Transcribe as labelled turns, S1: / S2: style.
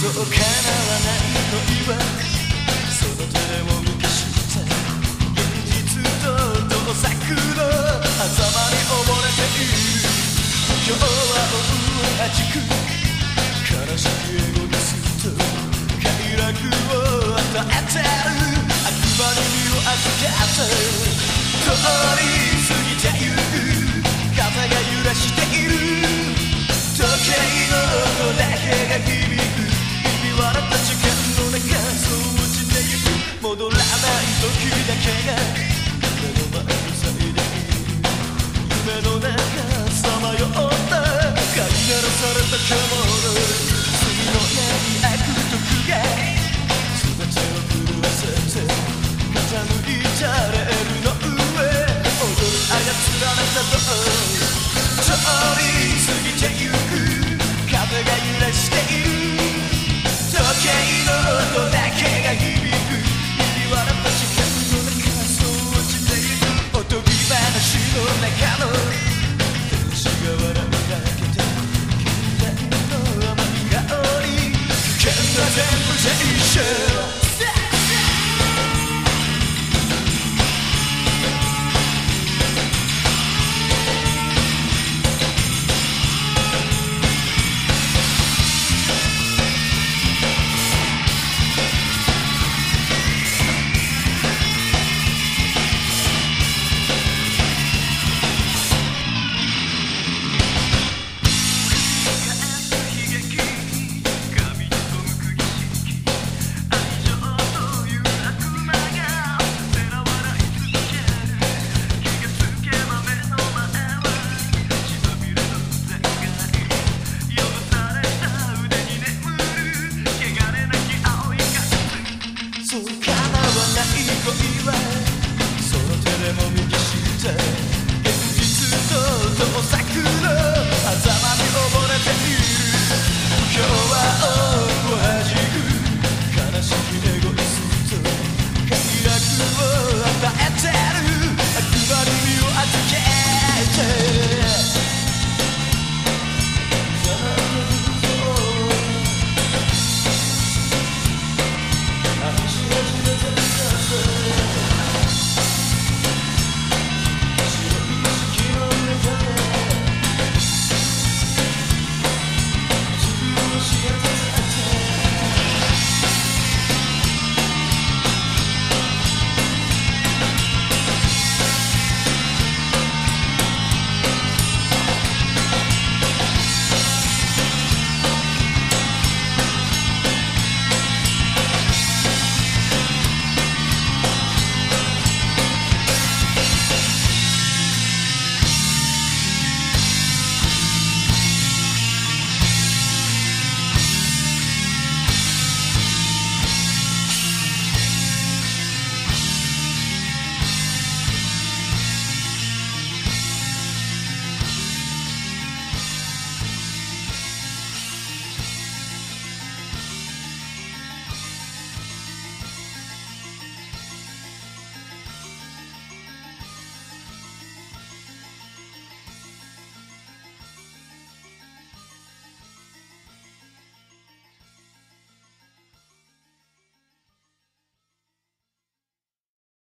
S1: そう叶わない恋はその手を抜けした。現実と盗作の狭間に溺れている今日は大はじく悲しきエゴリスト快楽を与えてる悪魔に身を預けて通り過ぎてゆくの中さまよった飼いならされた獣罪のない悪徳が全てを狂わせて傾いちゃれるの上踊る操られたと representation